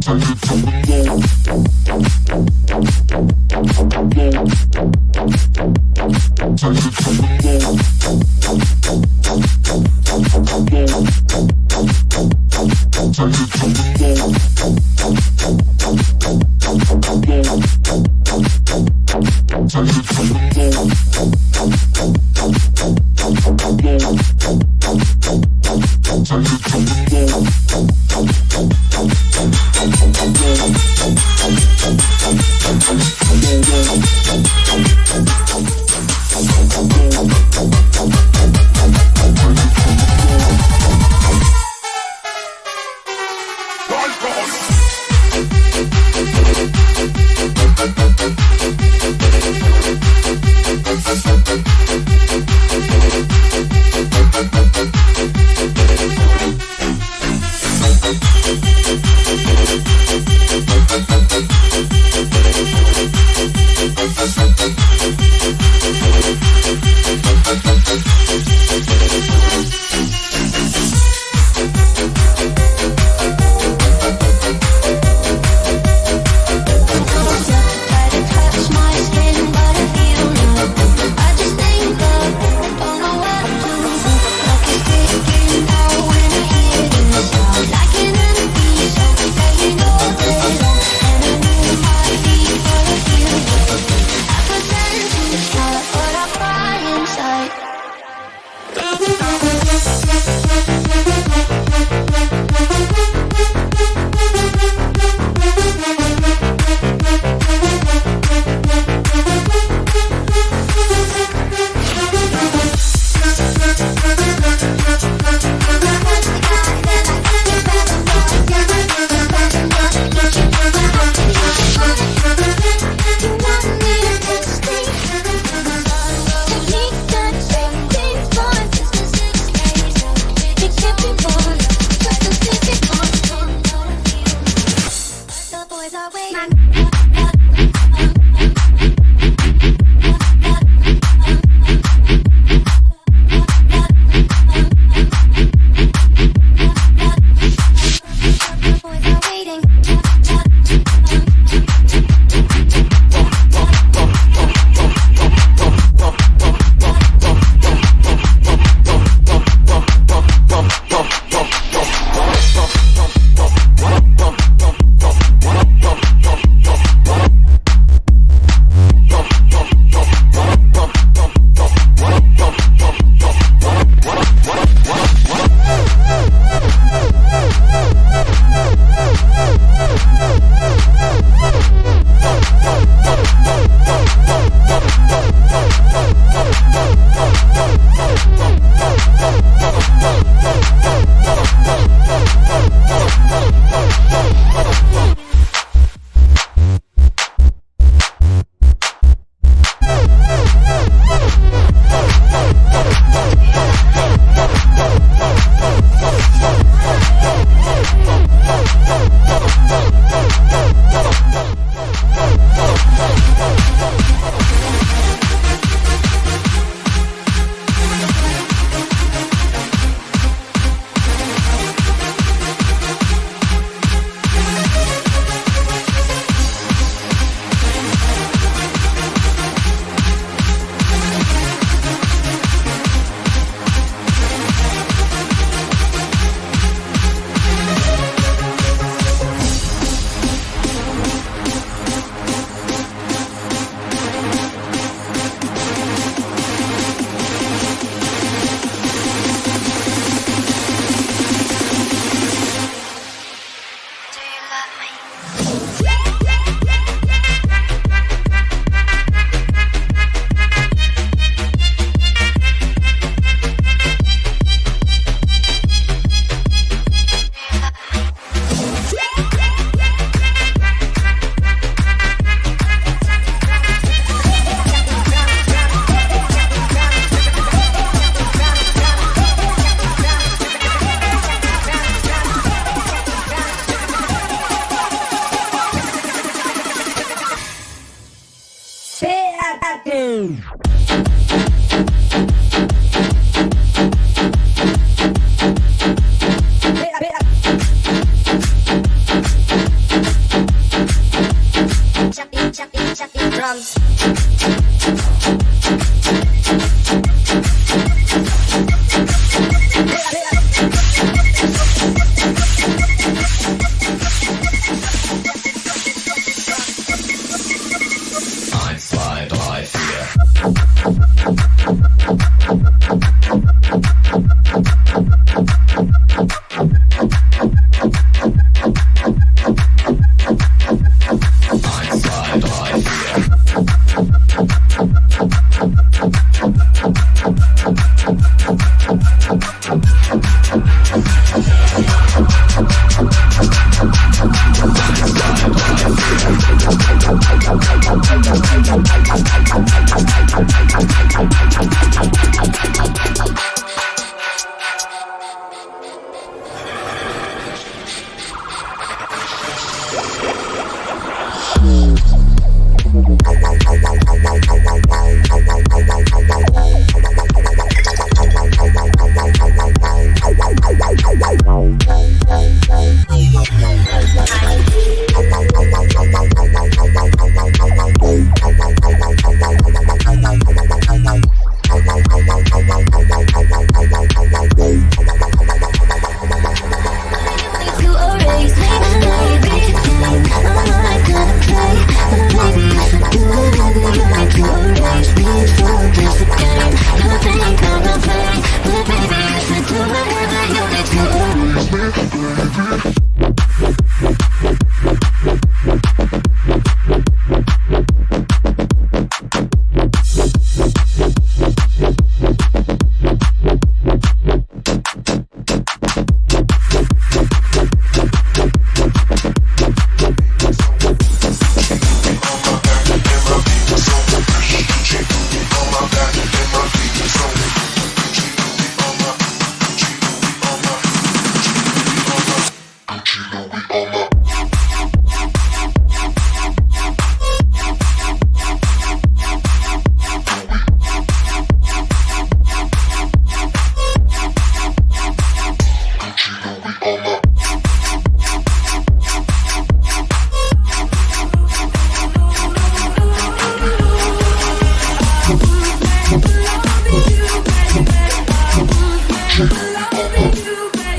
Say you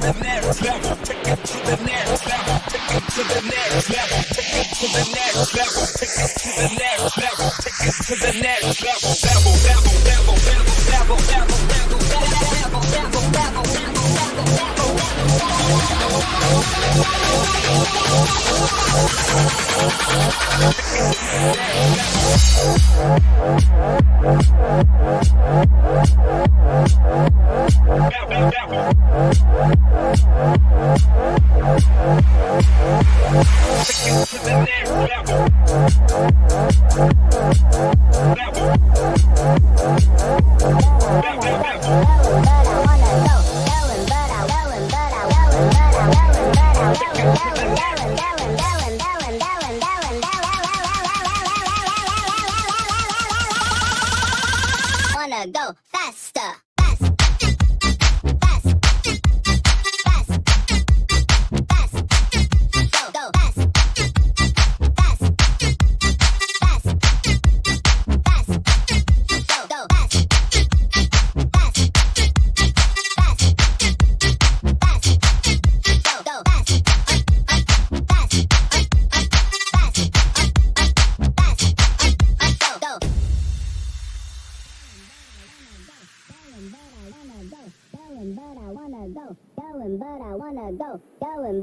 the next level. Take it to the next level. Take it to the next level. Take it to the next level. Take it to the next level. Take it to the next level.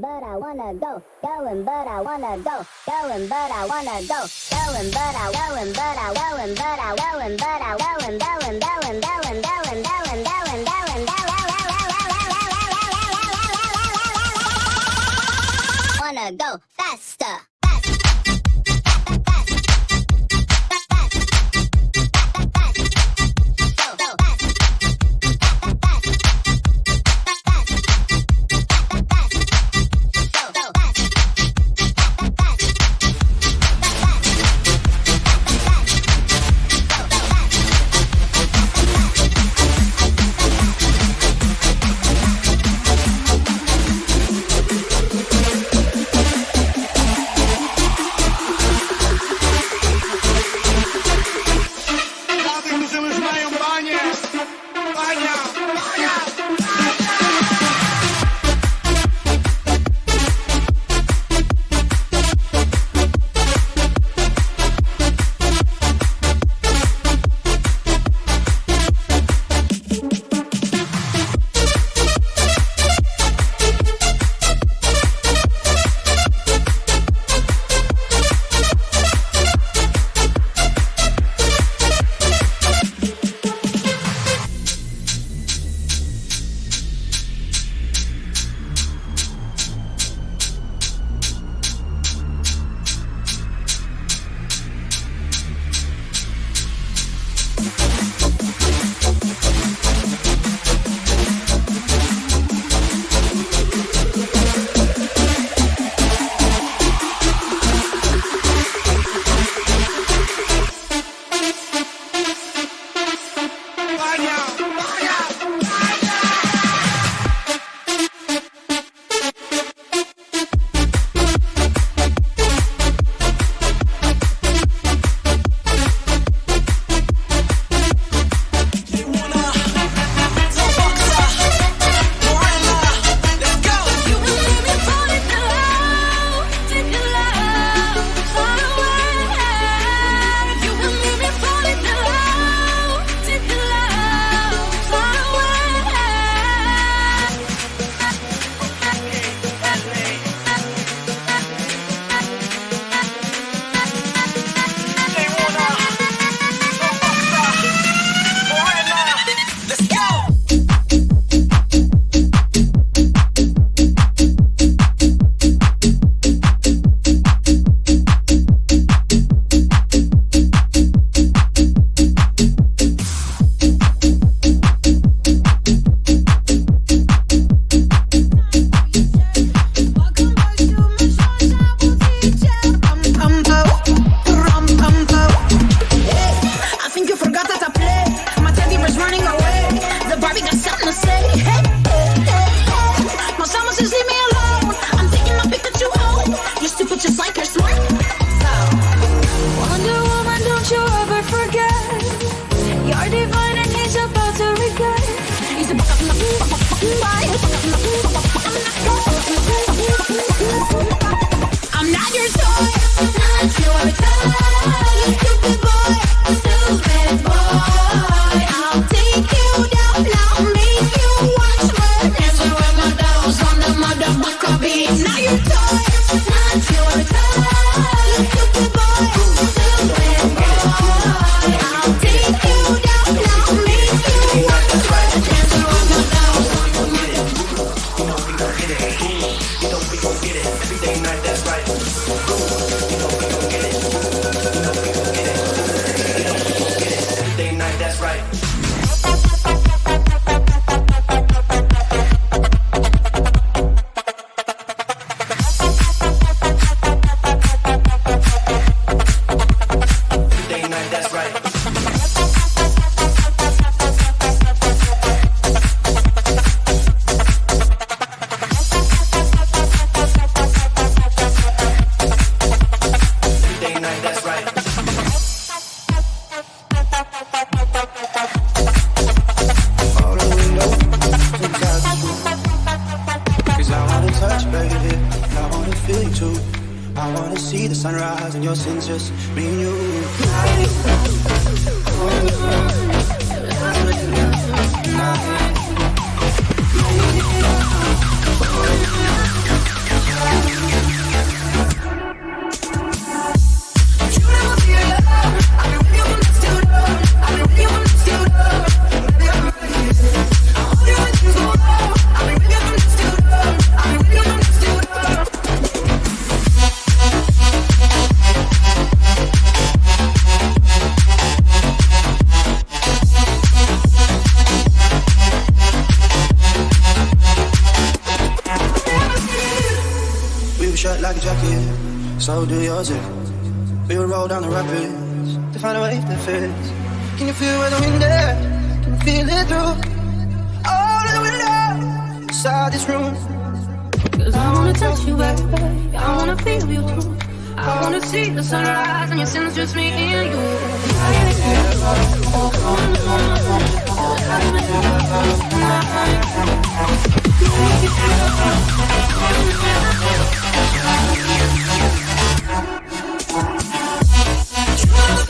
going, but I wanna go. Going, but I wanna go. Going, but I wanna go. Going, but I going, but I going, but I going, but I going, going, going, going, going, going, going, going, going. Wanna go faster. Your sins just so do yours if we will roll down the rapids to find a way that fits. Can you feel where the wind is? Can you feel it through all of the windows inside this room? Cause I wanna touch you, baby. I wanna feel you. I wanna see the sunrise and your sins just me and you. you. Thank you.